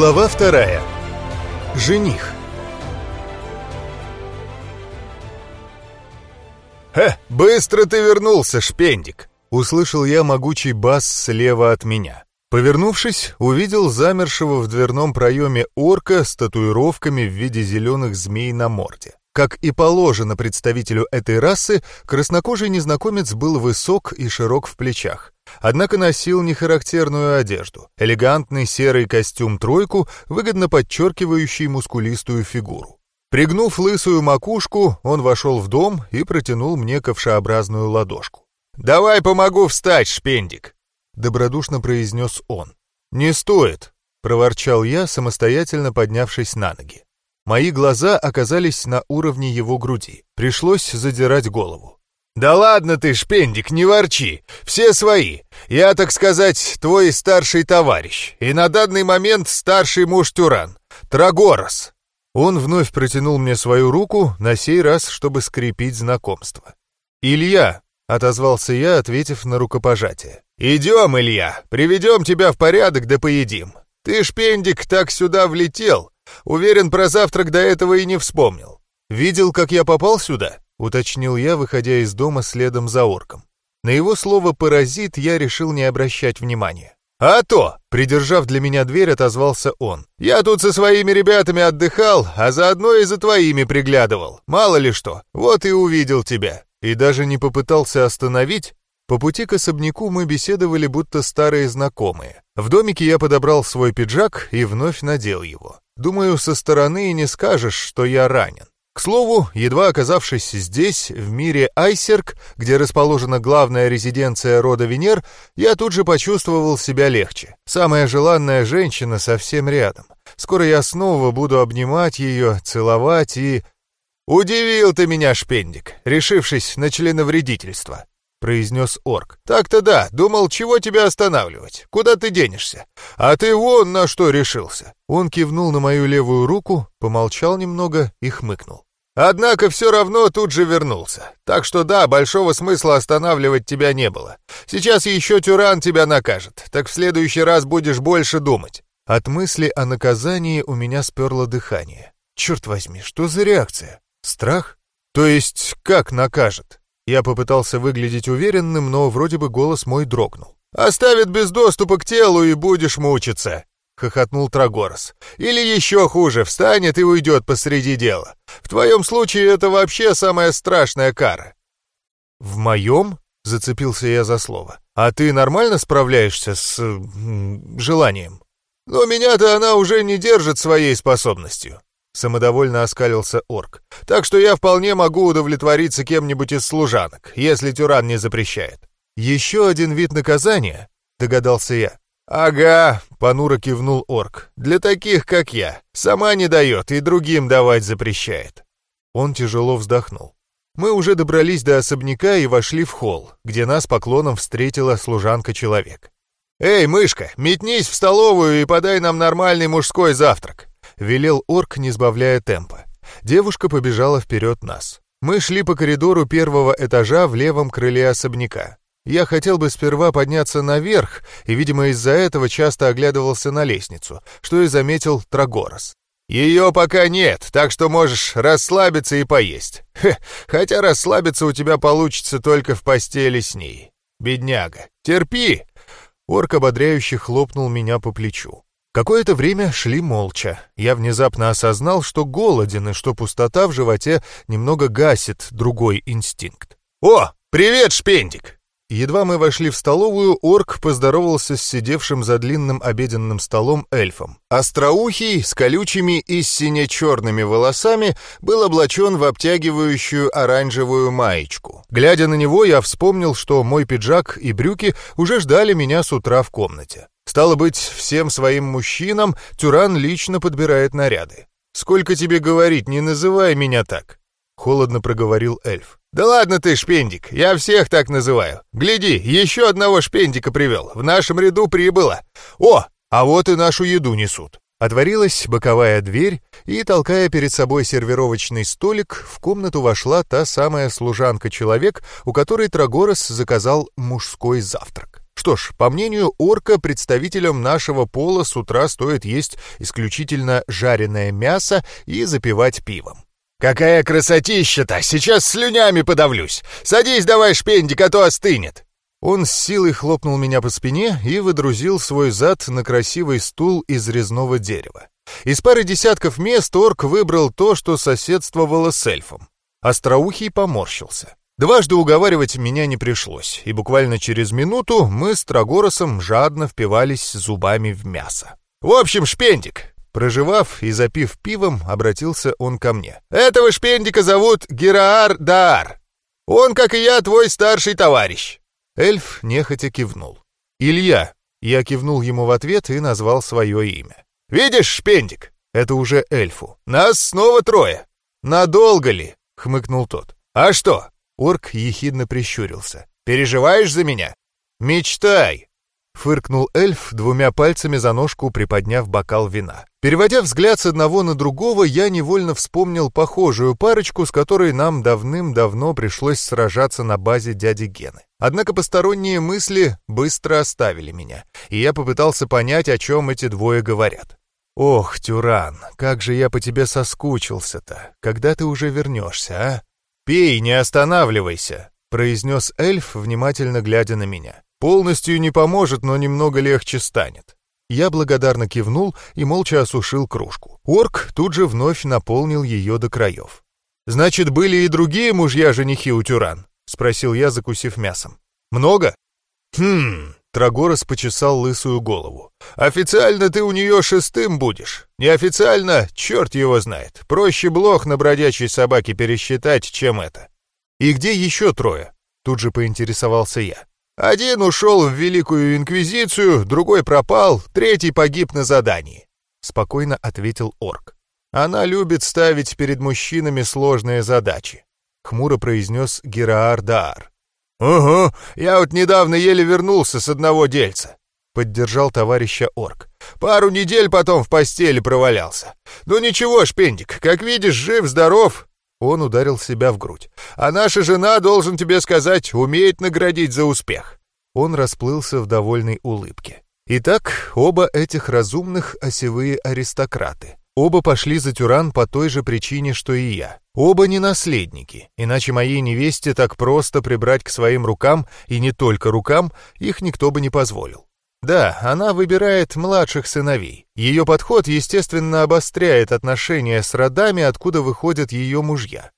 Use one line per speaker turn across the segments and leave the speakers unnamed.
Глава вторая. Жених. «Хе, быстро ты вернулся, шпендик!» Услышал я могучий бас слева от меня. Повернувшись, увидел замершего в дверном проеме орка с татуировками в виде зеленых змей на морде. Как и положено представителю этой расы, краснокожий незнакомец был высок и широк в плечах. Однако носил нехарактерную одежду. Элегантный серый костюм-тройку, выгодно подчеркивающий мускулистую фигуру. Пригнув лысую макушку, он вошел в дом и протянул мне ковшеобразную ладошку. «Давай помогу встать, шпендик!» — добродушно произнес он. «Не стоит!» — проворчал я, самостоятельно поднявшись на ноги. Мои глаза оказались на уровне его груди. Пришлось задирать голову. «Да ладно ты, шпендик, не ворчи. Все свои. Я, так сказать, твой старший товарищ. И на данный момент старший муж Тюран. Трагорос». Он вновь протянул мне свою руку, на сей раз, чтобы скрепить знакомство. «Илья», — отозвался я, ответив на рукопожатие. «Идем, Илья, приведем тебя в порядок да поедим. Ты, шпендик, так сюда влетел. Уверен, про завтрак до этого и не вспомнил. Видел, как я попал сюда?» — уточнил я, выходя из дома следом за орком. На его слово «паразит» я решил не обращать внимания. «А то!» — придержав для меня дверь, отозвался он. «Я тут со своими ребятами отдыхал, а заодно и за твоими приглядывал. Мало ли что, вот и увидел тебя. И даже не попытался остановить. По пути к особняку мы беседовали, будто старые знакомые. В домике я подобрал свой пиджак и вновь надел его. Думаю, со стороны и не скажешь, что я ранен. К слову, едва оказавшись здесь, в мире Айсерк, где расположена главная резиденция рода Венер, я тут же почувствовал себя легче. Самая желанная женщина совсем рядом. Скоро я снова буду обнимать ее, целовать и... «Удивил ты меня, шпендик, решившись на членовредительство», — произнес орк. «Так-то да, думал, чего тебя останавливать? Куда ты денешься? А ты вон на что решился!» Он кивнул на мою левую руку, помолчал немного и хмыкнул. «Однако все равно тут же вернулся. Так что да, большого смысла останавливать тебя не было. Сейчас еще Тюран тебя накажет, так в следующий раз будешь больше думать». От мысли о наказании у меня сперло дыхание. Черт возьми, что за реакция? Страх? То есть, как накажет? Я попытался выглядеть уверенным, но вроде бы голос мой дрогнул. «Оставит без доступа к телу и будешь мучиться!» — хохотнул Трагорос. «Или еще хуже, встанет и уйдет посреди дела. В твоем случае это вообще самая страшная кара». «В моем?» — зацепился я за слово. «А ты нормально справляешься с... желанием?» «Но меня-то она уже не держит своей способностью. Самодовольно оскалился орк. «Так что я вполне могу удовлетвориться кем-нибудь из служанок, если Тюран не запрещает». «Еще один вид наказания?» — догадался я. «Ага», — понуро кивнул орк. «Для таких, как я. Сама не дает и другим давать запрещает». Он тяжело вздохнул. Мы уже добрались до особняка и вошли в холл, где нас поклоном встретила служанка-человек. «Эй, мышка, метнись в столовую и подай нам нормальный мужской завтрак!» велел орк, не сбавляя темпа. Девушка побежала вперед нас. Мы шли по коридору первого этажа в левом крыле особняка. Я хотел бы сперва подняться наверх, и, видимо, из-за этого часто оглядывался на лестницу, что и заметил Трагорос. «Ее пока нет, так что можешь расслабиться и поесть. Хе, хотя расслабиться у тебя получится только в постели с ней. Бедняга, терпи!» Орк ободряюще хлопнул меня по плечу. Какое-то время шли молча. Я внезапно осознал, что голоден и что пустота в животе немного гасит другой инстинкт. «О, привет, шпендик!» Едва мы вошли в столовую, орк поздоровался с сидевшим за длинным обеденным столом эльфом. Остроухий, с колючими и сине-черными волосами, был облачен в обтягивающую оранжевую маечку. Глядя на него, я вспомнил, что мой пиджак и брюки уже ждали меня с утра в комнате. Стало быть, всем своим мужчинам Тюран лично подбирает наряды. «Сколько тебе говорить, не называй меня так!» — холодно проговорил эльф. «Да ладно ты, шпендик, я всех так называю. Гляди, еще одного шпендика привел, в нашем ряду прибыло. О, а вот и нашу еду несут». Отворилась боковая дверь, и, толкая перед собой сервировочный столик, в комнату вошла та самая служанка-человек, у которой Трагорос заказал мужской завтрак. Что ж, по мнению орка, представителям нашего пола с утра стоит есть исключительно жареное мясо и запивать пивом. «Какая красотища-то! Сейчас слюнями подавлюсь! Садись давай, шпендик, а то остынет!» Он с силой хлопнул меня по спине и выдрузил свой зад на красивый стул из резного дерева. Из пары десятков мест орк выбрал то, что соседствовало с эльфом. Остроухий поморщился. Дважды уговаривать меня не пришлось, и буквально через минуту мы с Трагоросом жадно впивались зубами в мясо. «В общем, шпендик!» Проживав и запив пивом, обратился он ко мне. «Этого шпендика зовут Гераар Даар. Он, как и я, твой старший товарищ. Эльф нехотя кивнул. «Илья!» Я кивнул ему в ответ и назвал свое имя. «Видишь, шпендик?» Это уже эльфу. «Нас снова трое!» «Надолго ли?» — хмыкнул тот. «А что?» Орк ехидно прищурился. «Переживаешь за меня?» «Мечтай!» Фыркнул эльф, двумя пальцами за ножку приподняв бокал вина. Переводя взгляд с одного на другого, я невольно вспомнил похожую парочку, с которой нам давным-давно пришлось сражаться на базе дяди Гены. Однако посторонние мысли быстро оставили меня, и я попытался понять, о чем эти двое говорят. «Ох, Тюран, как же я по тебе соскучился-то! Когда ты уже вернешься, а?» «Пей, не останавливайся!» — произнес эльф, внимательно глядя на меня. Полностью не поможет, но немного легче станет. Я благодарно кивнул и молча осушил кружку. Орк тут же вновь наполнил ее до краев. «Значит, были и другие мужья-женихи у Тюран?» — спросил я, закусив мясом. «Много?» «Хм...» — Трагорос почесал лысую голову. «Официально ты у нее шестым будешь. Неофициально, черт его знает. Проще блох на бродячей собаке пересчитать, чем это». «И где еще трое?» — тут же поинтересовался я. Один ушел в Великую Инквизицию, другой пропал, третий погиб на задании», — спокойно ответил орк. «Она любит ставить перед мужчинами сложные задачи», — хмуро произнес Гераар Даар. «Угу, я вот недавно еле вернулся с одного дельца», — поддержал товарища орк. «Пару недель потом в постели провалялся. Ну ничего, шпендик, как видишь, жив-здоров, он ударил себя в грудь. «А наша жена, должен тебе сказать, умеет наградить за успех!» Он расплылся в довольной улыбке. Итак, оба этих разумных осевые аристократы. Оба пошли за Тюран по той же причине, что и я. Оба не наследники, иначе моей невесте так просто прибрать к своим рукам, и не только рукам, их никто бы не позволил. Да, она выбирает младших сыновей. Ее подход, естественно, обостряет отношения с родами, откуда выходят ее мужья.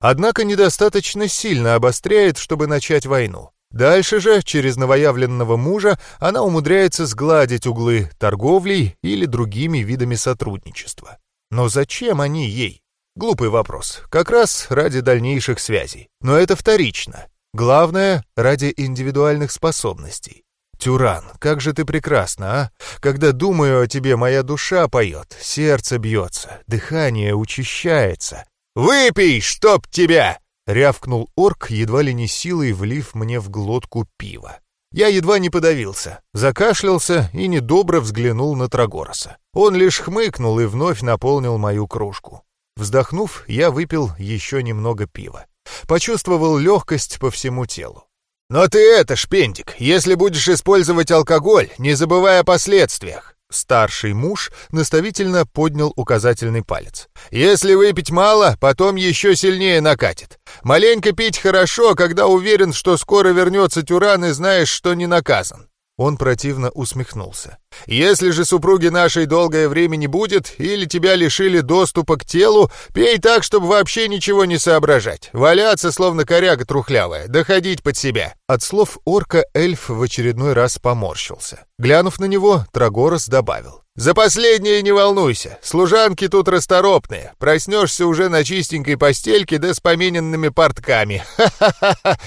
Однако недостаточно сильно обостряет, чтобы начать войну. Дальше же, через новоявленного мужа, она умудряется сгладить углы торговлей или другими видами сотрудничества. Но зачем они ей? Глупый вопрос. Как раз ради дальнейших связей. Но это вторично. Главное, ради индивидуальных способностей. Тюран, как же ты прекрасна, а? Когда думаю о тебе, моя душа поет, сердце бьется, дыхание учащается. «Выпей, чтоб тебя!» — рявкнул орк, едва ли не силой влив мне в глотку пива. Я едва не подавился, закашлялся и недобро взглянул на Трагороса. Он лишь хмыкнул и вновь наполнил мою кружку. Вздохнув, я выпил еще немного пива. Почувствовал легкость по всему телу. «Но ты это, шпендик, если будешь использовать алкоголь, не забывай о последствиях». Старший муж наставительно поднял указательный палец. «Если выпить мало, потом еще сильнее накатит. Маленько пить хорошо, когда уверен, что скоро вернется Тюран и знаешь, что не наказан. Он противно усмехнулся. «Если же супруги нашей долгое время не будет, или тебя лишили доступа к телу, пей так, чтобы вообще ничего не соображать. Валяться, словно коряга трухлявая, доходить под себя». От слов орка эльф в очередной раз поморщился. Глянув на него, Трагорос добавил. «За последнее не волнуйся. Служанки тут расторопные. Проснешься уже на чистенькой постельке да с помененными портками. Ха-ха-ха!»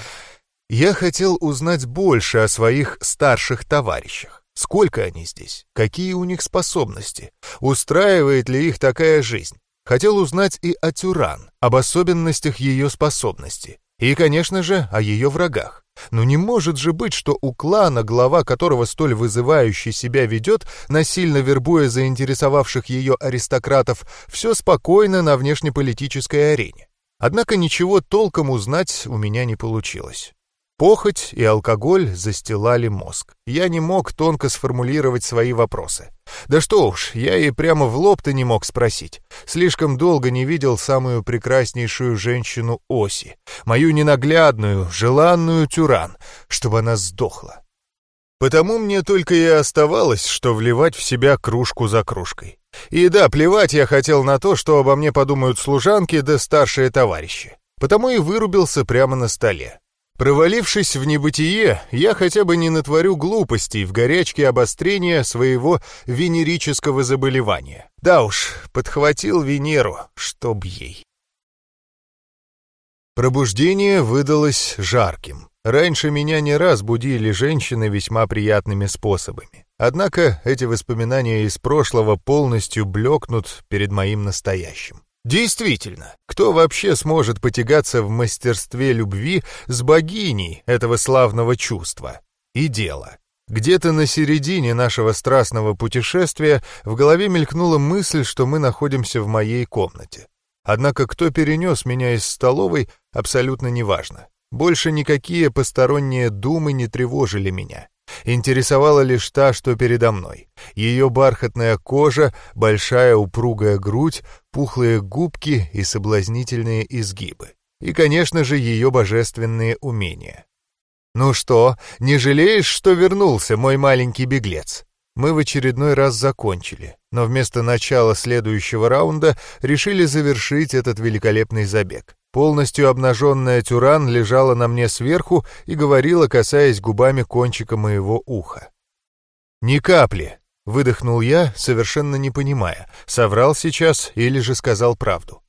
Я хотел узнать больше о своих старших товарищах. Сколько они здесь? Какие у них способности? Устраивает ли их такая жизнь? Хотел узнать и о Тюран, об особенностях ее способности. И, конечно же, о ее врагах. Но не может же быть, что у клана, глава которого столь вызывающе себя ведет, насильно вербуя заинтересовавших ее аристократов, все спокойно на внешнеполитической арене. Однако ничего толком узнать у меня не получилось. Похоть и алкоголь застилали мозг. Я не мог тонко сформулировать свои вопросы. Да что уж, я и прямо в лоб-то не мог спросить. Слишком долго не видел самую прекраснейшую женщину Оси, мою ненаглядную, желанную Тюран, чтобы она сдохла. Потому мне только и оставалось, что вливать в себя кружку за кружкой. И да, плевать я хотел на то, что обо мне подумают служанки да старшие товарищи. Потому и вырубился прямо на столе. Провалившись в небытие, я хотя бы не натворю глупостей в горячке обострения своего венерического заболевания. Да уж, подхватил Венеру, чтоб ей. Пробуждение выдалось жарким. Раньше меня не раз будили женщины весьма приятными способами. Однако эти воспоминания из прошлого полностью блекнут перед моим настоящим. Действительно, кто вообще сможет потягаться в мастерстве любви с богиней этого славного чувства? И дело. Где-то на середине нашего страстного путешествия в голове мелькнула мысль, что мы находимся в моей комнате. Однако кто перенес меня из столовой, абсолютно неважно. Больше никакие посторонние думы не тревожили меня. Интересовала лишь та, что передо мной. Ее бархатная кожа, большая упругая грудь, пухлые губки и соблазнительные изгибы. И, конечно же, ее божественные умения. «Ну что, не жалеешь, что вернулся, мой маленький беглец?» Мы в очередной раз закончили, но вместо начала следующего раунда решили завершить этот великолепный забег. Полностью обнаженная Тюран лежала на мне сверху и говорила, касаясь губами кончика моего уха. «Ни капли!» — выдохнул я, совершенно не понимая, соврал сейчас или же сказал правду.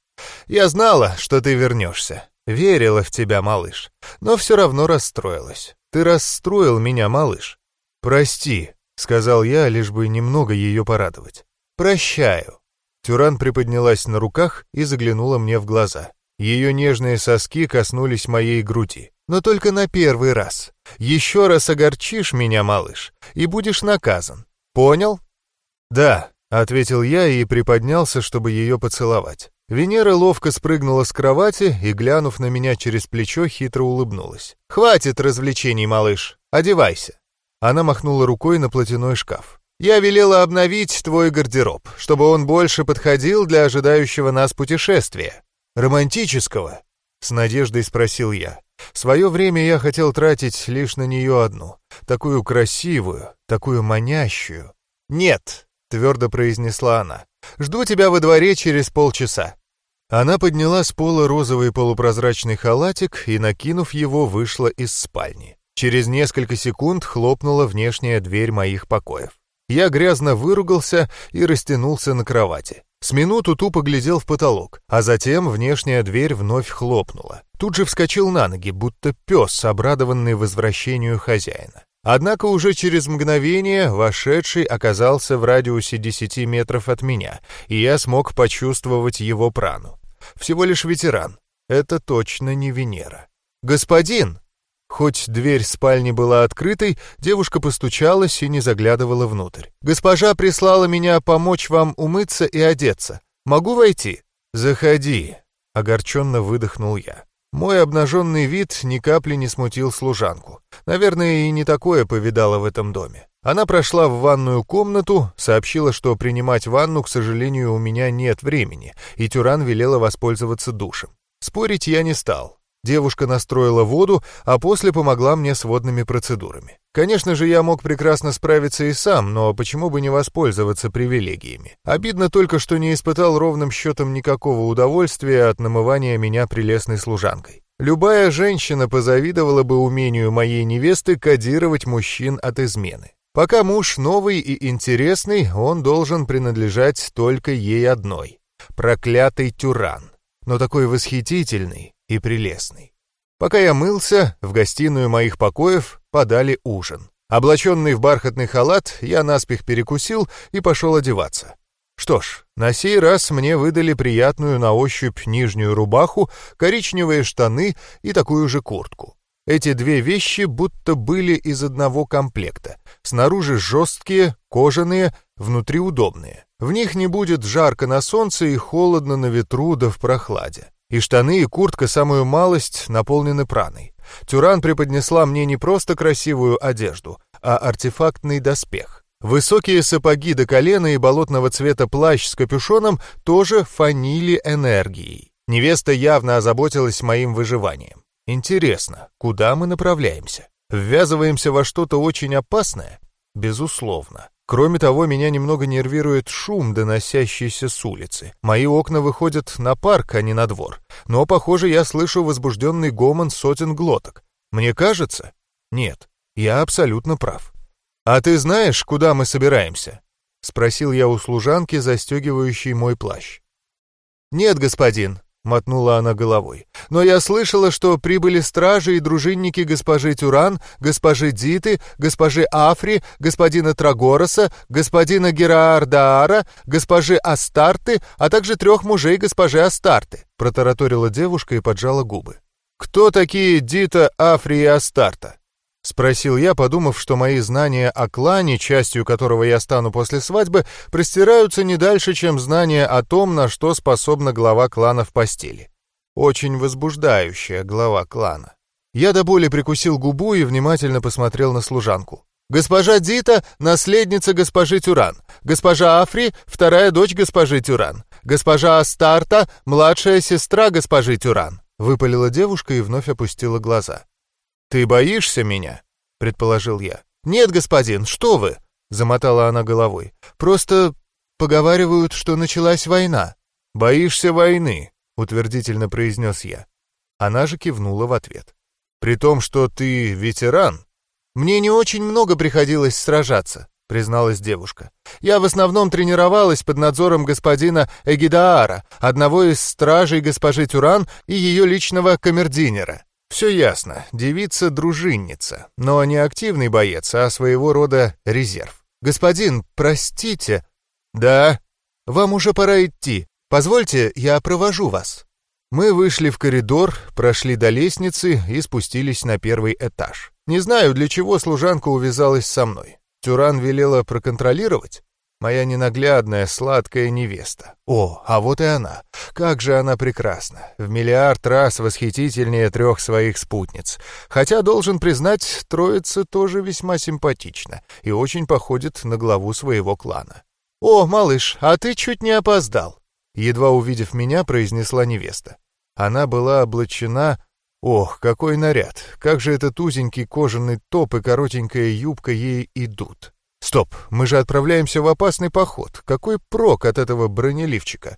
«Я знала, что ты вернешься. Верила в тебя, малыш, но все равно расстроилась. Ты расстроил меня, малыш. Прости», — сказал я, лишь бы немного ее порадовать. «Прощаю». Тюран приподнялась на руках и заглянула мне в глаза. Ее нежные соски коснулись моей груди. Но только на первый раз. Еще раз огорчишь меня, малыш, и будешь наказан. Понял? Да, ответил я и приподнялся, чтобы ее поцеловать. Венера ловко спрыгнула с кровати и, глянув на меня через плечо, хитро улыбнулась. «Хватит развлечений, малыш. Одевайся». Она махнула рукой на платяной шкаф. «Я велела обновить твой гардероб, чтобы он больше подходил для ожидающего нас путешествия. «Романтического?» — с надеждой спросил я. Свое время я хотел тратить лишь на нее одну, такую красивую, такую манящую. «Нет», — твердо произнесла она, — «жду тебя во дворе через полчаса». Она подняла с пола розовый полупрозрачный халатик и, накинув его, вышла из спальни. Через несколько секунд хлопнула внешняя дверь моих покоев. Я грязно выругался и растянулся на кровати. С минуту тупо глядел в потолок, а затем внешняя дверь вновь хлопнула. Тут же вскочил на ноги, будто пес, обрадованный возвращению хозяина. Однако уже через мгновение вошедший оказался в радиусе 10 метров от меня, и я смог почувствовать его прану. Всего лишь ветеран. Это точно не Венера. «Господин!» Хоть дверь спальни была открытой, девушка постучалась и не заглядывала внутрь. «Госпожа прислала меня помочь вам умыться и одеться. Могу войти?» «Заходи», — огорченно выдохнул я. Мой обнаженный вид ни капли не смутил служанку. Наверное, и не такое повидала в этом доме. Она прошла в ванную комнату, сообщила, что принимать ванну, к сожалению, у меня нет времени, и Тюран велела воспользоваться душем. Спорить я не стал. Девушка настроила воду, а после помогла мне с водными процедурами. Конечно же, я мог прекрасно справиться и сам, но почему бы не воспользоваться привилегиями? Обидно только, что не испытал ровным счетом никакого удовольствия от намывания меня прелестной служанкой. Любая женщина позавидовала бы умению моей невесты кодировать мужчин от измены. Пока муж новый и интересный, он должен принадлежать только ей одной. Проклятый тюран. Но такой восхитительный, и прелестный. Пока я мылся, в гостиную моих покоев подали ужин. Облаченный в бархатный халат, я наспех перекусил и пошел одеваться. Что ж, на сей раз мне выдали приятную на ощупь нижнюю рубаху, коричневые штаны и такую же куртку. Эти две вещи будто были из одного комплекта. Снаружи жесткие, кожаные, внутри удобные. В них не будет жарко на солнце и холодно на ветру да в прохладе. И штаны, и куртка самую малость наполнены праной. Тюран преподнесла мне не просто красивую одежду, а артефактный доспех. Высокие сапоги до колена и болотного цвета плащ с капюшоном тоже фанили энергией. Невеста явно озаботилась моим выживанием. Интересно, куда мы направляемся? Ввязываемся во что-то очень опасное? Безусловно. Кроме того, меня немного нервирует шум, доносящийся с улицы. Мои окна выходят на парк, а не на двор. Но, похоже, я слышу возбужденный гомон сотен глоток. Мне кажется? Нет, я абсолютно прав. «А ты знаешь, куда мы собираемся?» — спросил я у служанки, застегивающей мой плащ. «Нет, господин», — мотнула она головой. «Но я слышала, что прибыли стражи и дружинники госпожи Тюран, госпожи Диты, госпожи Афри, господина Трагороса, господина Гераардаара, госпожи Астарты, а также трех мужей госпожи Астарты», — протараторила девушка и поджала губы. «Кто такие Дита, Афри и Астарта?» — спросил я, подумав, что мои знания о клане, частью которого я стану после свадьбы, простираются не дальше, чем знания о том, на что способна глава клана в постели. Очень возбуждающая глава клана. Я до боли прикусил губу и внимательно посмотрел на служанку. «Госпожа Дита — наследница госпожи Тюран. Госпожа Афри — вторая дочь госпожи Тюран. Госпожа Астарта — младшая сестра госпожи Тюран», — выпалила девушка и вновь опустила глаза. «Ты боишься меня?» — предположил я. «Нет, господин, что вы!» — замотала она головой. «Просто поговаривают, что началась война». «Боишься войны?» — утвердительно произнес я. Она же кивнула в ответ. «При том, что ты ветеран?» «Мне не очень много приходилось сражаться», — призналась девушка. «Я в основном тренировалась под надзором господина Эгидаара, одного из стражей госпожи Тюран и ее личного камердинера. Все ясно, девица-дружинница, но не активный боец, а своего рода резерв. «Господин, простите...» «Да?» «Вам уже пора идти. Позвольте, я провожу вас». Мы вышли в коридор, прошли до лестницы и спустились на первый этаж. Не знаю, для чего служанка увязалась со мной. Тюран велела проконтролировать? Моя ненаглядная сладкая невеста. О, а вот и она. Как же она прекрасна. В миллиард раз восхитительнее трех своих спутниц. Хотя, должен признать, троица тоже весьма симпатична и очень походит на главу своего клана. «О, малыш, а ты чуть не опоздал!» Едва увидев меня, произнесла невеста. Она была облачена... Ох, какой наряд! Как же этот узенький кожаный топ и коротенькая юбка ей идут! Стоп, мы же отправляемся в опасный поход. Какой прок от этого бронеливчика?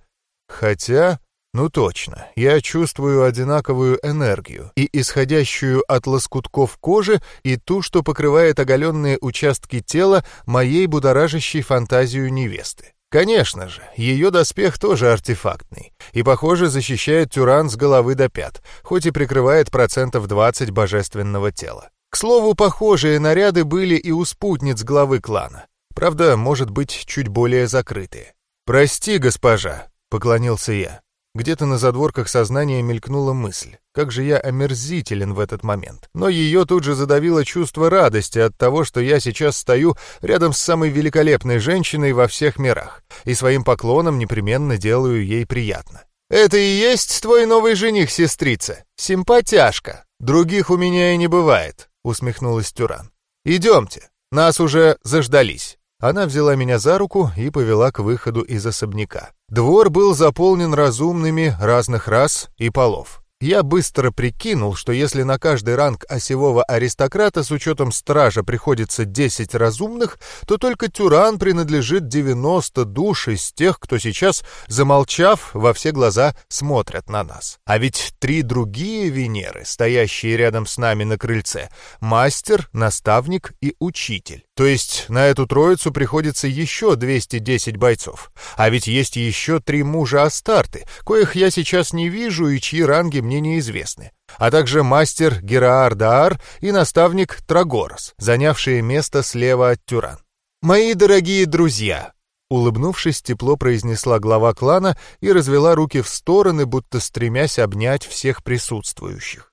Хотя, ну точно, я чувствую одинаковую энергию, и исходящую от лоскутков кожи, и ту, что покрывает оголенные участки тела моей будоражащей фантазию невесты. Конечно же, ее доспех тоже артефактный, и, похоже, защищает тюран с головы до пят, хоть и прикрывает процентов 20 божественного тела. К слову, похожие наряды были и у спутниц главы клана. Правда, может быть, чуть более закрытые. «Прости, госпожа», — поклонился я. Где-то на задворках сознания мелькнула мысль. Как же я омерзителен в этот момент. Но ее тут же задавило чувство радости от того, что я сейчас стою рядом с самой великолепной женщиной во всех мирах, и своим поклоном непременно делаю ей приятно. «Это и есть твой новый жених, сестрица? Симпатяшка. Других у меня и не бывает усмехнулась Тюран. «Идемте, нас уже заждались». Она взяла меня за руку и повела к выходу из особняка. Двор был заполнен разумными разных рас и полов. Я быстро прикинул, что если на каждый ранг осевого аристократа с учетом стража приходится 10 разумных, то только Тюран принадлежит 90 душ из тех, кто сейчас, замолчав, во все глаза смотрят на нас. А ведь три другие Венеры, стоящие рядом с нами на крыльце, мастер, наставник и учитель. То есть на эту троицу приходится еще 210 бойцов. А ведь есть еще три мужа Астарты, коих я сейчас не вижу и чьи ранги мне неизвестны, а также мастер Гераар Даар и наставник Трагорос, занявшие место слева от Тюран. «Мои дорогие друзья!» Улыбнувшись, тепло произнесла глава клана и развела руки в стороны, будто стремясь обнять всех присутствующих.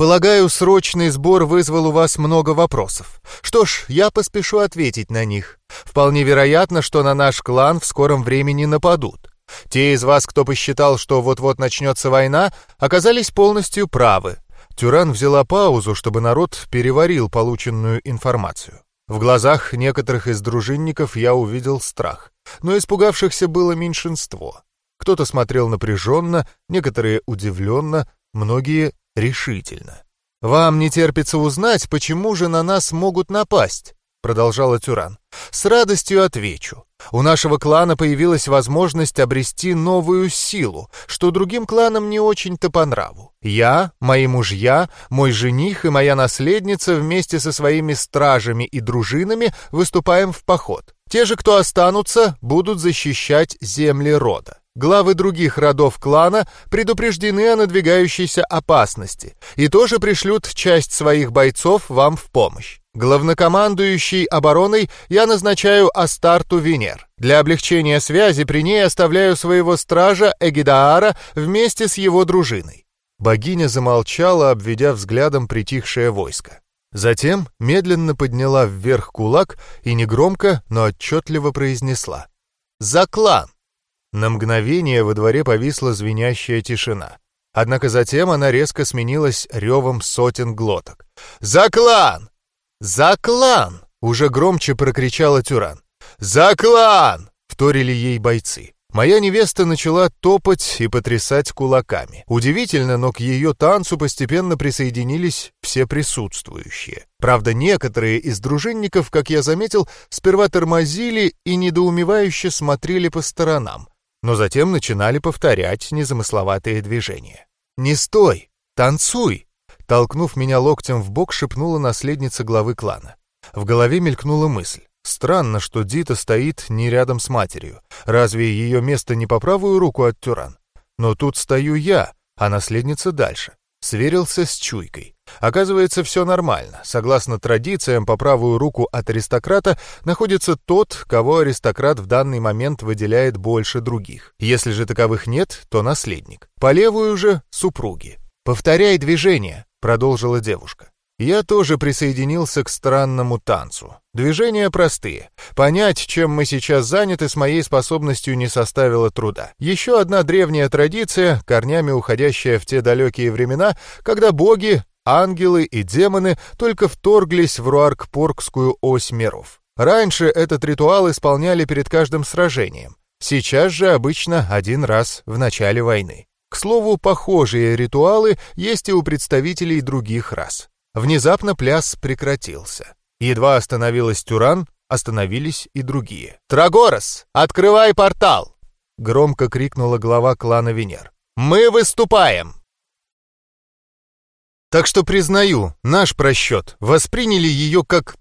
Полагаю, срочный сбор вызвал у вас много вопросов. Что ж, я поспешу ответить на них. Вполне вероятно, что на наш клан в скором времени нападут. Те из вас, кто посчитал, что вот-вот начнется война, оказались полностью правы. Тюран взяла паузу, чтобы народ переварил полученную информацию. В глазах некоторых из дружинников я увидел страх, но испугавшихся было меньшинство. Кто-то смотрел напряженно, некоторые удивленно, многие решительно. «Вам не терпится узнать, почему же на нас могут напасть?» — продолжала Тюран. «С радостью отвечу. У нашего клана появилась возможность обрести новую силу, что другим кланам не очень-то по нраву. Я, мои мужья, мой жених и моя наследница вместе со своими стражами и дружинами выступаем в поход. Те же, кто останутся, будут защищать земли рода. Главы других родов клана предупреждены о надвигающейся опасности и тоже пришлют часть своих бойцов вам в помощь. Главнокомандующий обороной я назначаю Астарту Венер. Для облегчения связи при ней оставляю своего стража Эгидаара вместе с его дружиной. Богиня замолчала, обведя взглядом притихшее войско. Затем медленно подняла вверх кулак и негромко, но отчетливо произнесла. «За клан!» На мгновение во дворе повисла звенящая тишина. Однако затем она резко сменилась ревом сотен глоток. «За клан! За клан!» — уже громче прокричала Тюран. «За клан!» — вторили ей бойцы. Моя невеста начала топать и потрясать кулаками. Удивительно, но к ее танцу постепенно присоединились все присутствующие. Правда, некоторые из дружинников, как я заметил, сперва тормозили и недоумевающе смотрели по сторонам но затем начинали повторять незамысловатые движения. «Не стой! Танцуй!» Толкнув меня локтем в бок, шепнула наследница главы клана. В голове мелькнула мысль. Странно, что Дита стоит не рядом с матерью. Разве ее место не по правую руку от Тюран? Но тут стою я, а наследница дальше. Сверился с чуйкой. Оказывается, все нормально. Согласно традициям, по правую руку от аристократа находится тот, кого аристократ в данный момент выделяет больше других. Если же таковых нет, то наследник. По левую же — супруги. «Повторяй движение», — продолжила девушка. Я тоже присоединился к странному танцу. Движения простые. Понять, чем мы сейчас заняты, с моей способностью не составило труда. Еще одна древняя традиция, корнями уходящая в те далекие времена, когда боги, ангелы и демоны только вторглись в Руаркпоргскую ось миров. Раньше этот ритуал исполняли перед каждым сражением. Сейчас же обычно один раз в начале войны. К слову, похожие ритуалы есть и у представителей других рас. Внезапно пляс прекратился. Едва остановилась Тюран, остановились и другие. «Трагорос, открывай портал!» Громко крикнула глава клана Венер. «Мы выступаем!» Так что признаю, наш просчет. Восприняли ее как...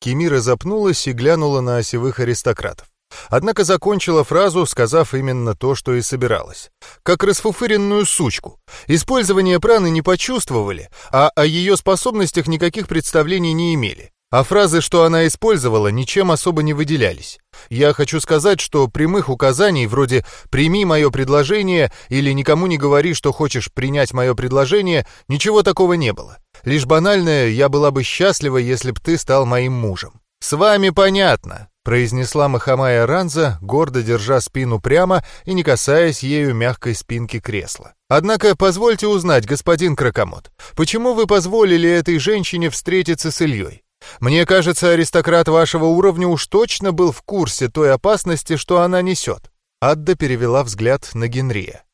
Кемира запнулась и глянула на осевых аристократов. Однако закончила фразу, сказав именно то, что и собиралась. Как расфуфыренную сучку. Использование праны не почувствовали, а о ее способностях никаких представлений не имели. А фразы, что она использовала, ничем особо не выделялись. Я хочу сказать, что прямых указаний вроде «прими мое предложение» или «никому не говори, что хочешь принять мое предложение» ничего такого не было. Лишь банальное «я была бы счастлива, если б ты стал моим мужем». «С вами понятно произнесла Махамая Ранза, гордо держа спину прямо и не касаясь ею мягкой спинки кресла. «Однако позвольте узнать, господин Кракомот, почему вы позволили этой женщине встретиться с Ильей? Мне кажется, аристократ вашего уровня уж точно был в курсе той опасности, что она несет». Адда перевела взгляд на Генрия.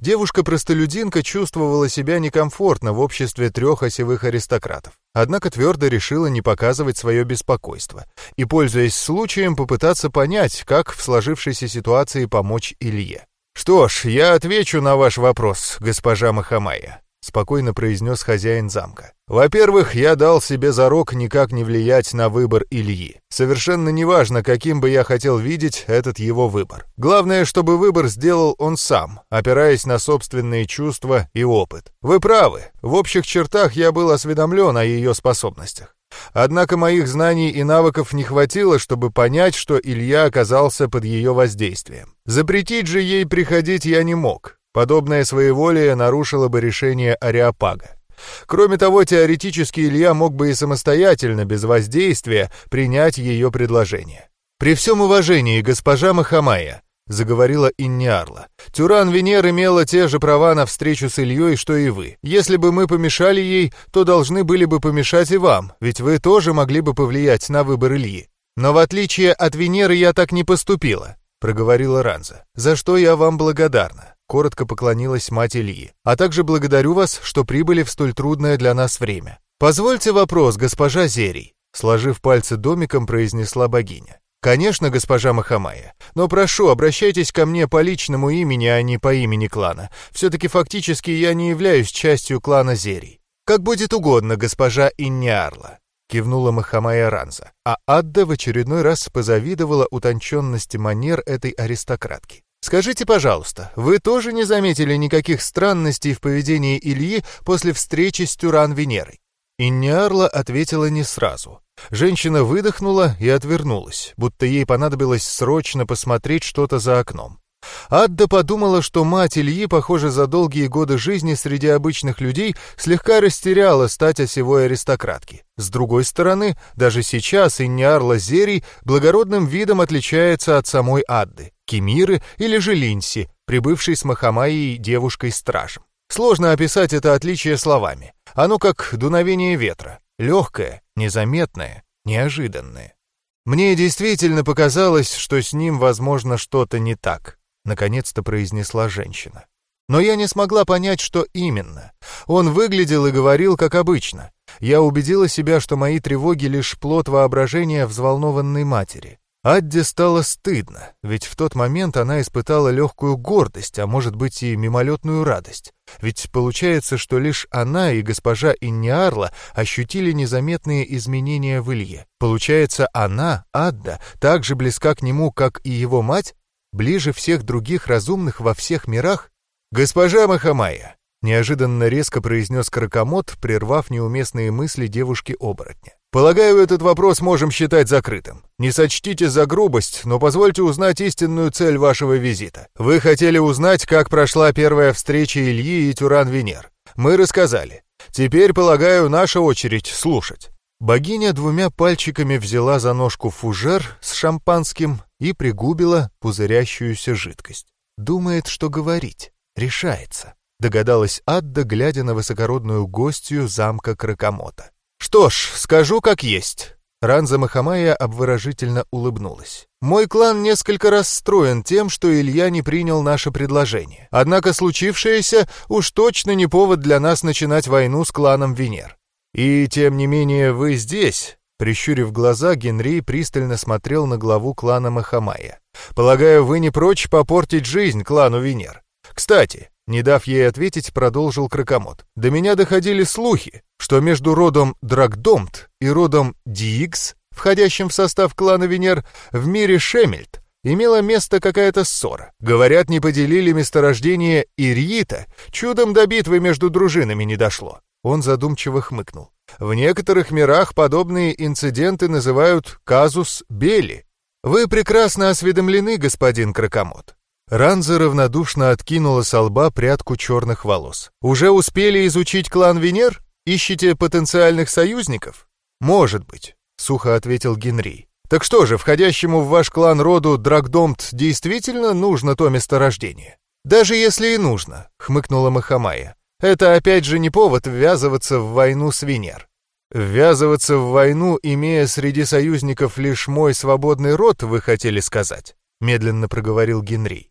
Девушка-простолюдинка чувствовала себя некомфортно в обществе трех осевых аристократов. Однако твердо решила не показывать свое беспокойство и, пользуясь случаем, попытаться понять, как в сложившейся ситуации помочь Илье. «Что ж, я отвечу на ваш вопрос, госпожа Махамая», — спокойно произнес хозяин замка. «Во-первых, я дал себе зарок никак не влиять на выбор Ильи. Совершенно неважно, каким бы я хотел видеть этот его выбор. Главное, чтобы выбор сделал он сам, опираясь на собственные чувства и опыт. Вы правы, в общих чертах я был осведомлен о ее способностях. Однако моих знаний и навыков не хватило, чтобы понять, что Илья оказался под ее воздействием. Запретить же ей приходить я не мог, Подобное своеволие нарушило бы решение Ариапага. Кроме того, теоретически Илья мог бы и самостоятельно, без воздействия, принять ее предложение. «При всем уважении, госпожа Махамая», заговорила Инниарла. «Тюран Венер имела те же права на встречу с Ильей, что и вы. Если бы мы помешали ей, то должны были бы помешать и вам, ведь вы тоже могли бы повлиять на выбор Ильи. Но в отличие от Венеры я так не поступила», — проговорила Ранза, «за что я вам благодарна». Коротко поклонилась мать Ильи. «А также благодарю вас, что прибыли в столь трудное для нас время. Позвольте вопрос, госпожа Зерий», — сложив пальцы домиком, произнесла богиня. «Конечно, госпожа Махамая, но прошу, обращайтесь ко мне по личному имени, а не по имени клана. Все-таки фактически я не являюсь частью клана Зерий. Как будет угодно, госпожа Инниарла», — кивнула Махамая Ранза, а Адда в очередной раз позавидовала утонченности манер этой аристократки. «Скажите, пожалуйста, вы тоже не заметили никаких странностей в поведении Ильи после встречи с Тюран Венерой?» Инниарла ответила не сразу. Женщина выдохнула и отвернулась, будто ей понадобилось срочно посмотреть что-то за окном. Адда подумала, что мать Ильи, похоже, за долгие годы жизни среди обычных людей слегка растеряла стать осевой аристократки. С другой стороны, даже сейчас Инниарла Зерий благородным видом отличается от самой Адды, Кемиры или же Линси, прибывшей с Махамаей девушкой-стражем. Сложно описать это отличие словами. Оно как дуновение ветра, легкое, незаметное, неожиданное. Мне действительно показалось, что с ним, возможно, что-то не так, наконец-то произнесла женщина. Но я не смогла понять, что именно. Он выглядел и говорил, как обычно. Я убедила себя, что мои тревоги лишь плод воображения взволнованной матери. Адде стало стыдно, ведь в тот момент она испытала легкую гордость, а может быть и мимолетную радость. Ведь получается, что лишь она и госпожа Инниарла ощутили незаметные изменения в Илье. Получается, она, Адда, так же близка к нему, как и его мать? Ближе всех других разумных во всех мирах? «Госпожа Махамая!» — неожиданно резко произнес Кракомот, прервав неуместные мысли девушки-оборотня. Полагаю, этот вопрос можем считать закрытым. Не сочтите за грубость, но позвольте узнать истинную цель вашего визита. Вы хотели узнать, как прошла первая встреча Ильи и Тюран-Венер. Мы рассказали. Теперь, полагаю, наша очередь слушать. Богиня двумя пальчиками взяла за ножку фужер с шампанским и пригубила пузырящуюся жидкость. Думает, что говорить. Решается. Догадалась Адда, глядя на высокородную гостью замка Кракомота. «Что ж, скажу как есть». Ранза Махамая обворожительно улыбнулась. «Мой клан несколько расстроен тем, что Илья не принял наше предложение. Однако случившееся уж точно не повод для нас начинать войну с кланом Венер. И тем не менее вы здесь». Прищурив глаза, Генри пристально смотрел на главу клана Махамая. «Полагаю, вы не прочь попортить жизнь клану Венер. Кстати, не дав ей ответить, продолжил Кракомот. До меня доходили слухи, что между родом Драгдомт и родом Диикс, входящим в состав клана Венер, в мире Шемельт, имела место какая-то ссора. Говорят, не поделили месторождение Ирьита, чудом до битвы между дружинами не дошло. Он задумчиво хмыкнул. В некоторых мирах подобные инциденты называют казус Бели. Вы прекрасно осведомлены, господин Кракомот. Ранза равнодушно откинула со лба прядку черных волос. «Уже успели изучить клан Венер? Ищете потенциальных союзников?» «Может быть», — сухо ответил Генри. «Так что же, входящему в ваш клан роду Драгдомт действительно нужно то месторождение?» «Даже если и нужно», — хмыкнула Махамая. «Это опять же не повод ввязываться в войну с Венер». «Ввязываться в войну, имея среди союзников лишь мой свободный род, вы хотели сказать?» — медленно проговорил Генри.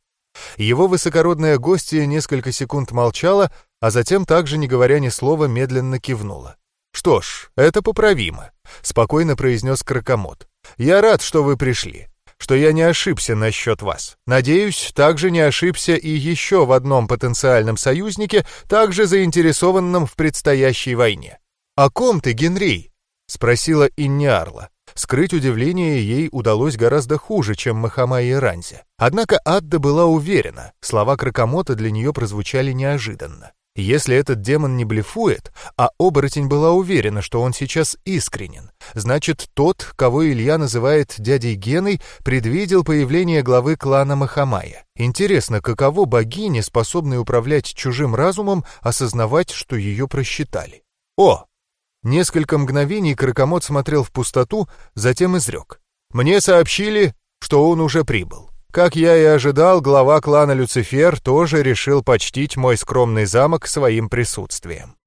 Его высокородная гостья несколько секунд молчала, а затем, также не говоря ни слова, медленно кивнула. «Что ж, это поправимо», — спокойно произнес Кракомот. «Я рад, что вы пришли, что я не ошибся насчет вас. Надеюсь, также не ошибся и еще в одном потенциальном союзнике, также заинтересованном в предстоящей войне». «О ком ты, Генри?» — спросила Инниарла. Скрыть удивление ей удалось гораздо хуже, чем Махама и Ранзе. Однако Адда была уверена, слова Кракомота для нее прозвучали неожиданно. Если этот демон не блефует, а оборотень была уверена, что он сейчас искренен, значит, тот, кого Илья называет дядей Геной, предвидел появление главы клана Махамая. Интересно, каково богине, способной управлять чужим разумом, осознавать, что ее просчитали? О, Несколько мгновений Кракомот смотрел в пустоту, затем изрек. «Мне сообщили, что он уже прибыл». Как я и ожидал, глава клана Люцифер тоже решил почтить мой скромный замок своим присутствием.